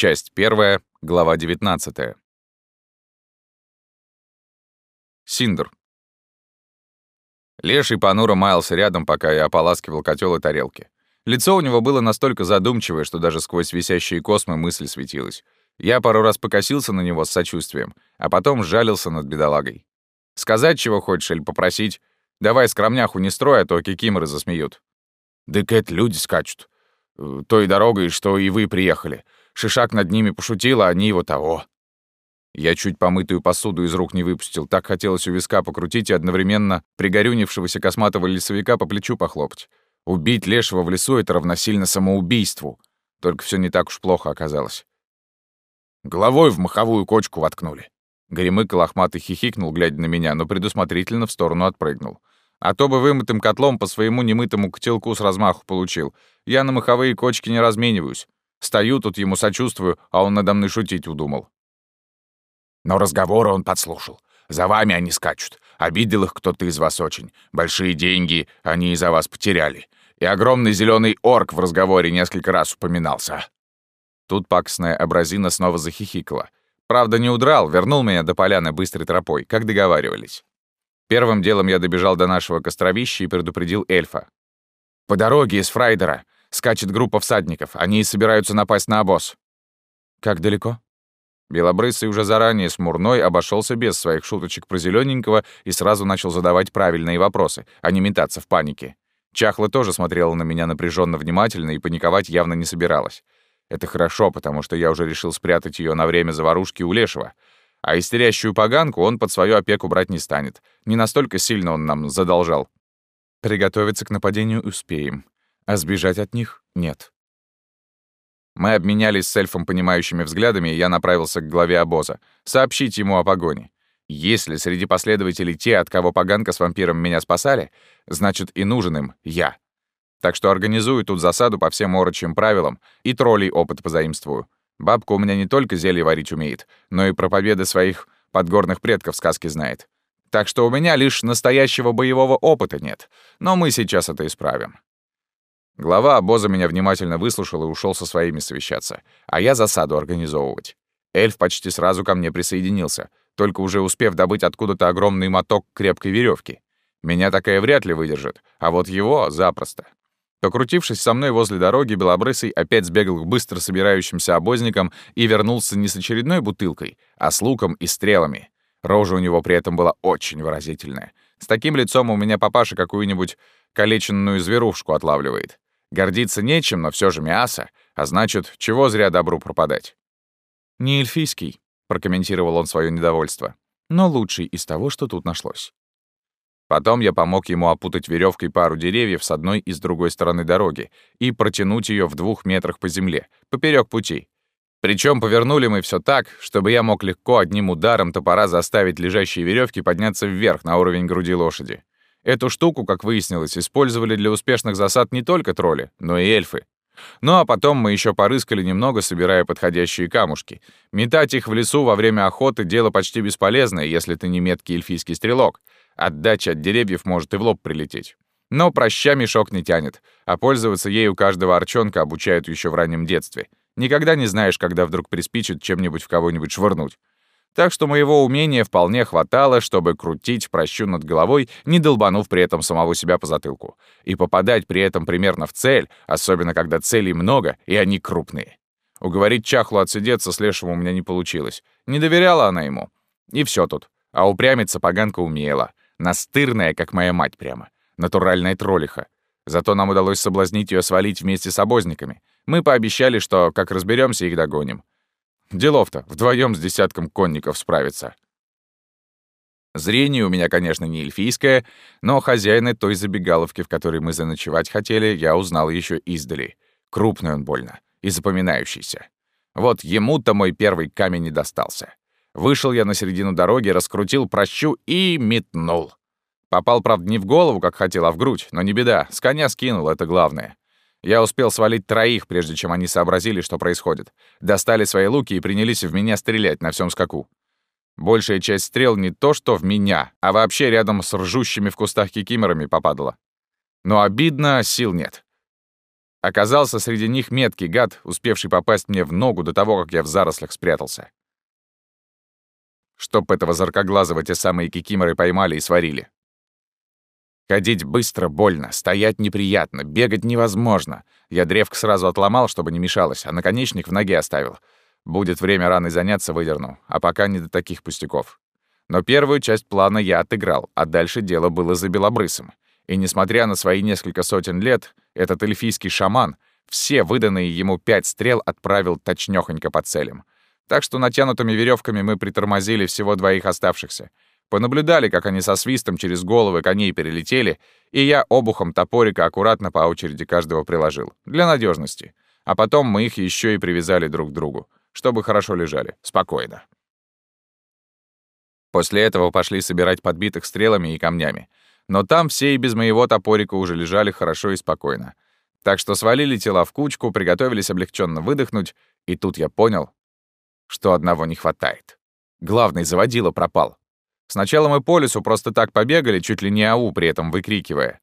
Часть первая, глава 19. Синдер. Леший понуро маялся рядом, пока я ополаскивал котел и тарелки. Лицо у него было настолько задумчивое, что даже сквозь висящие космы мысль светилась. Я пару раз покосился на него с сочувствием, а потом жалился над бедолагой. Сказать, чего хочешь, или попросить? Давай скромняху не строй, а то кикиморы засмеют. «Дык это люди скачут. Э, той дорогой, что и вы приехали. Шишак над ними пошутил, а они его того». Я чуть помытую посуду из рук не выпустил. Так хотелось у виска покрутить и одновременно пригорюнившегося косматого лесовика по плечу похлопать. Убить лешего в лесу — это равносильно самоубийству. Только все не так уж плохо оказалось. Головой в маховую кочку воткнули. Горемыка лохматый хихикнул, глядя на меня, но предусмотрительно в сторону отпрыгнул. А то бы вымытым котлом по своему немытому котелку с размаху получил. Я на маховые кочки не размениваюсь. Стою тут ему сочувствую, а он надо мной шутить удумал. Но разговоры он подслушал. За вами они скачут. Обидел их кто-то из вас очень. Большие деньги они из-за вас потеряли. И огромный зеленый орк в разговоре несколько раз упоминался. Тут пакостная абразина снова захихикала. Правда, не удрал, вернул меня до поляны быстрой тропой, как договаривались. Первым делом я добежал до нашего костровища и предупредил эльфа. «По дороге из Фрайдера скачет группа всадников. Они собираются напасть на обоз». «Как далеко?» Белобрысый уже заранее смурной обошелся без своих шуточек про зелененького и сразу начал задавать правильные вопросы, а не метаться в панике. Чахла тоже смотрела на меня напряженно внимательно и паниковать явно не собиралась. Это хорошо, потому что я уже решил спрятать ее на время заварушки у Лешего — а истерящую поганку он под свою опеку брать не станет. Не настолько сильно он нам задолжал. Приготовиться к нападению успеем, а сбежать от них — нет. Мы обменялись с эльфом понимающими взглядами, и я направился к главе обоза. Сообщить ему о погоне. Если среди последователей те, от кого поганка с вампиром меня спасали, значит и нужен им я. Так что организую тут засаду по всем орочьим правилам и троллей опыт позаимствую. Бабка у меня не только зелье варить умеет, но и про победы своих подгорных предков сказки знает. Так что у меня лишь настоящего боевого опыта нет, но мы сейчас это исправим. Глава обоза меня внимательно выслушал и ушел со своими совещаться, а я засаду организовывать. Эльф почти сразу ко мне присоединился, только уже успев добыть откуда-то огромный моток крепкой веревки. Меня такая вряд ли выдержит, а вот его — запросто. Покрутившись со мной возле дороги, Белобрысый опять сбегал к быстро собирающимся обозникам и вернулся не с очередной бутылкой, а с луком и стрелами. Рожа у него при этом была очень выразительная. С таким лицом у меня папаша какую-нибудь калеченную зверушку отлавливает. Гордиться нечем, но все же мясо, а значит, чего зря добру пропадать. «Не эльфийский», — прокомментировал он свое недовольство, «но лучший из того, что тут нашлось». Потом я помог ему опутать веревкой пару деревьев с одной и с другой стороны дороги и протянуть ее в двух метрах по земле, поперек пути. Причем повернули мы все так, чтобы я мог легко одним ударом топора заставить лежащие веревки подняться вверх на уровень груди лошади. Эту штуку, как выяснилось, использовали для успешных засад не только тролли, но и эльфы. Ну а потом мы еще порыскали немного, собирая подходящие камушки. Метать их в лесу во время охоты — дело почти бесполезное, если ты не меткий эльфийский стрелок. Отдача от деревьев может и в лоб прилететь. Но проща мешок не тянет, а пользоваться ею каждого арчонка обучают еще в раннем детстве. Никогда не знаешь, когда вдруг приспичит чем-нибудь в кого-нибудь швырнуть. Так что моего умения вполне хватало, чтобы крутить прощу над головой, не долбанув при этом самого себя по затылку. И попадать при этом примерно в цель, особенно когда целей много, и они крупные. Уговорить Чахлу отсидеться с Лешим у меня не получилось. Не доверяла она ему. И все тут. А упрямиться поганка умела. Настырная, как моя мать прямо. Натуральная троллиха. Зато нам удалось соблазнить ее свалить вместе с обозниками. Мы пообещали, что, как разберемся, их догоним. Делов-то, вдвоем с десятком конников справиться. Зрение у меня, конечно, не эльфийское, но хозяина той забегаловки, в которой мы заночевать хотели, я узнал еще издали. Крупный он больно и запоминающийся. Вот ему-то мой первый камень не достался. Вышел я на середину дороги, раскрутил прощу и метнул. Попал, правда, не в голову, как хотел, а в грудь, но не беда, с коня скинул, это главное. Я успел свалить троих, прежде чем они сообразили, что происходит. Достали свои луки и принялись в меня стрелять на всем скаку. Большая часть стрел не то что в меня, а вообще рядом с ржущими в кустах кикиморами попадала. Но обидно, сил нет. Оказался среди них меткий гад, успевший попасть мне в ногу до того, как я в зарослях спрятался. Чтоб этого заркоглазого те самые кикиморы поймали и сварили. Ходить быстро больно, стоять неприятно, бегать невозможно. Я древко сразу отломал, чтобы не мешалось, а наконечник в ноге оставил. Будет время рано заняться, выдерну, а пока не до таких пустяков. Но первую часть плана я отыграл, а дальше дело было за белобрысом. И несмотря на свои несколько сотен лет, этот эльфийский шаман все выданные ему пять стрел отправил точнёхонько по целям. Так что натянутыми веревками мы притормозили всего двоих оставшихся. Понаблюдали, как они со свистом через головы коней перелетели, и я обухом топорика аккуратно по очереди каждого приложил. Для надежности. А потом мы их еще и привязали друг к другу, чтобы хорошо лежали. Спокойно. После этого пошли собирать подбитых стрелами и камнями. Но там все и без моего топорика уже лежали хорошо и спокойно. Так что свалили тела в кучку, приготовились облегченно выдохнуть, и тут я понял, что одного не хватает. Главный заводила пропал. Сначала мы по лесу просто так побегали, чуть ли не ау при этом выкрикивая.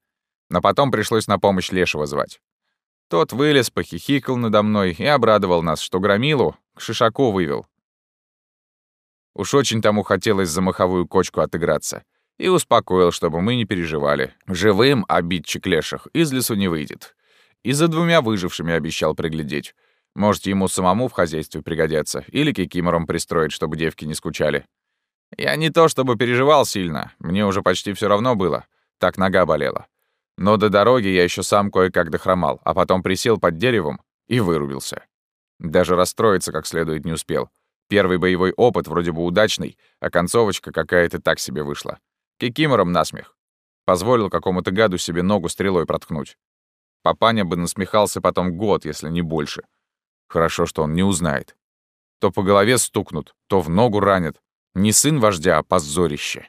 Но потом пришлось на помощь Лешего звать. Тот вылез, похихикал надо мной и обрадовал нас, что громилу к шишаку вывел. Уж очень тому хотелось за маховую кочку отыграться. И успокоил, чтобы мы не переживали. Живым обидчик Леших из лесу не выйдет. И за двумя выжившими обещал приглядеть. Может, ему самому в хозяйстве пригодятся, или кикимором пристроить, чтобы девки не скучали. Я не то чтобы переживал сильно, мне уже почти все равно было, так нога болела. Но до дороги я еще сам кое-как дохромал, а потом присел под деревом и вырубился. Даже расстроиться как следует не успел. Первый боевой опыт вроде бы удачный, а концовочка какая-то так себе вышла. Кикимором насмех. Позволил какому-то гаду себе ногу стрелой проткнуть. Папаня бы насмехался потом год, если не больше. Хорошо, что он не узнает. То по голове стукнут, то в ногу ранят, не сын вождя, а позорище.